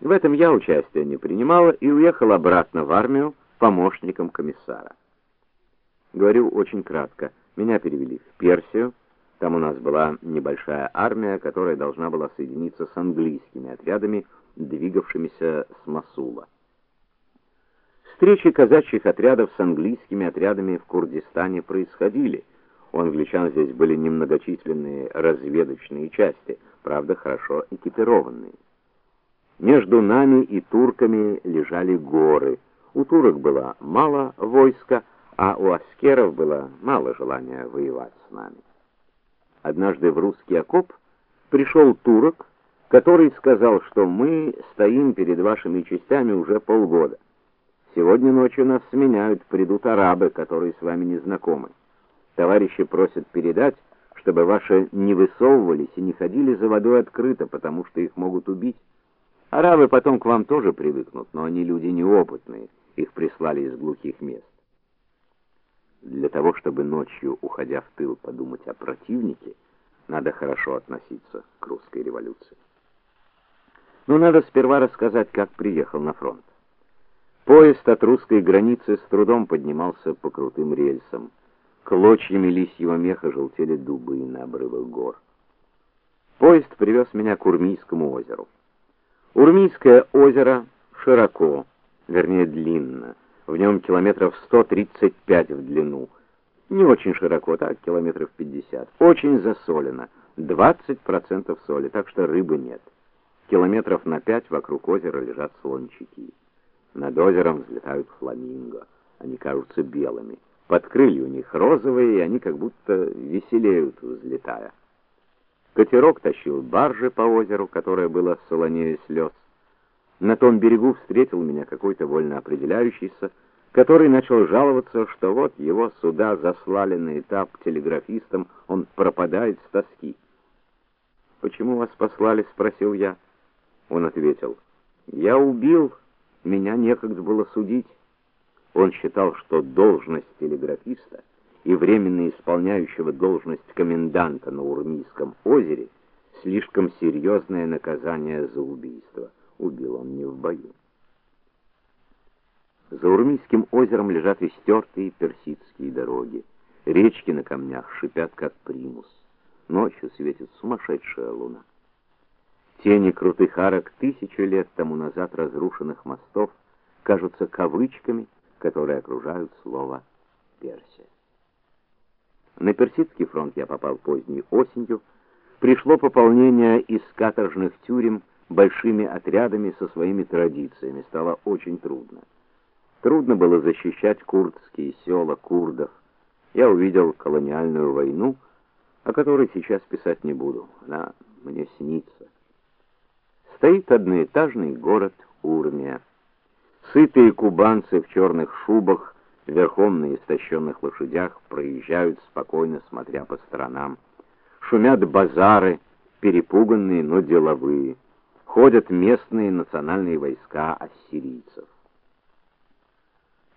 В этом я участия не принимала и уехала обратно в армию помощником комиссара. Говорю очень кратко. Меня перевели в Персию. Там у нас была небольшая армия, которая должна была соединиться с английскими отрядами, двигавшимися с Масула. Встречи казачьих отрядов с английскими отрядами в Курдистане происходили. У англичан здесь были немногочисленные разведочные части, правда, хорошо экипированные. Между нами и турками лежали горы. У турок было мало войска, а у аскеров было мало желания воевать с нами. Однажды в русский окоп пришел турок, который сказал, что мы стоим перед вашими частями уже полгода. Сегодня ночью нас сменяют, придут арабы, которые с вами не знакомы. Товарищи просят передать, чтобы ваши не высовывались и не ходили за водой открыто, потому что их могут убить. Арабы потом к вам тоже привыкнут, но они люди неопытные, их прислали из глухих мест. Для того, чтобы ночью, уходя в тыл, подумать о противнике, надо хорошо относиться к русской революции. Но надо сперва рассказать, как приехал на фронт. Поезд от русской границы с трудом поднимался по крутым рельсам. Клочьями лисьего меха желтели дубы на обрывах гор. Поезд привез меня к Урмийскому озеру. Урмийское озеро широко, вернее длинно. В нем километров 135 в длину. Не очень широко, так километров 50. Очень засолено. 20% соли, так что рыбы нет. Километров на 5 вокруг озера лежат слончаки. Над озером взлетают фламинго. Они кажутся белыми. Подкрылья у них розовые, и они как будто веселеют, взлетая. Катерок тащил баржи по озеру, которое было солонее слез. На том берегу встретил меня какой-то вольно определяющийся, который начал жаловаться, что вот его суда заслали на этап телеграфистам, он пропадает с тоски. "Почему вас послали?" спросил я. Он ответил: "Я убил, меня некогда было судить". Он считал, что должность телеграфиста и временно исполняющего должность коменданта на Урмийском озере слишком серьезное наказание за убийство. Убил он не в бою. За Урмийским озером лежат истертые персидские дороги. Речки на камнях шипят как примус. Ночью светит сумасшедшая луна. Тени крутых арок тысячу лет тому назад разрушенных мостов кажутся кавычками, которые окружают слово Персия. На Персидский фронт я попал поздней осенью. Пришло пополнение из каторжных тюрем большими отрядами со своими традициями. Стало очень трудно. Трудно было защищать курдские села курдов. Я увидел колониальную войну, о которой сейчас писать не буду. Она мне снится. Стоит одноэтажный город Урмия. Сытые кубанцы в черных шубах верхом на истощенных лошадях проезжают спокойно, смотря по сторонам. Шумят базары, перепуганные, но деловые. Ходят местные национальные войска ассирийцев.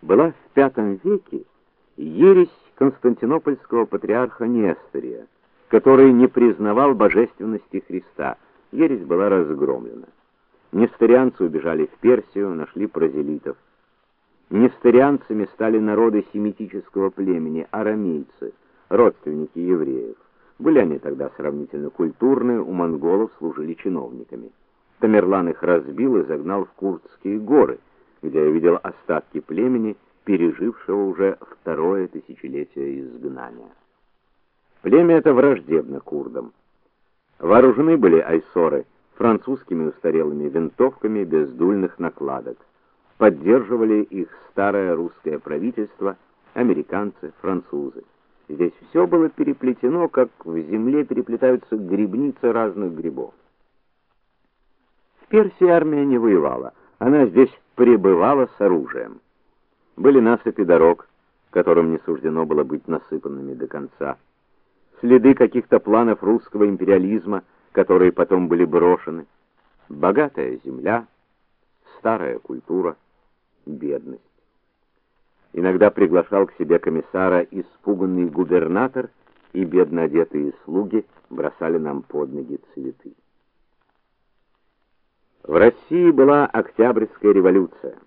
Была в V веке ересь константинопольского патриарха Нестория, который не признавал божественности Христа. Ересь была разгромлена. Несторианцы убежали в Персию, нашли прозелитов. Несторианцами стали народы семитического племени арамейцы, родственники евреев. Были они тогда сравнительно культурные, у монголов служили чиновниками. Тамерлан их разбил и загнал в Курдские горы, где я видел остатки племени, пережившего уже второе тысячелетие изгнания. Племя это враждебно курдам. Вооружены были айсоры французскими устарелыми винтовками без дульных накладок поддерживали их старое русское правительство, американцы, французы. Здесь все было переплетено, как в земле переплетаются грибницы разных грибов. В Персии армия не воевала, она здесь пребывала с оружием. Были насыпи дорог, которым не суждено было быть насыпанными до конца. Следы каких-то планов русского империализма, которые потом были брошены. Богатая земля, старая культура бедность. Иногда приглашал к себе комиссара испуганный губернатор, и бедно одетые слуги бросали нам под ноги цветы. В России была Октябрьская революция.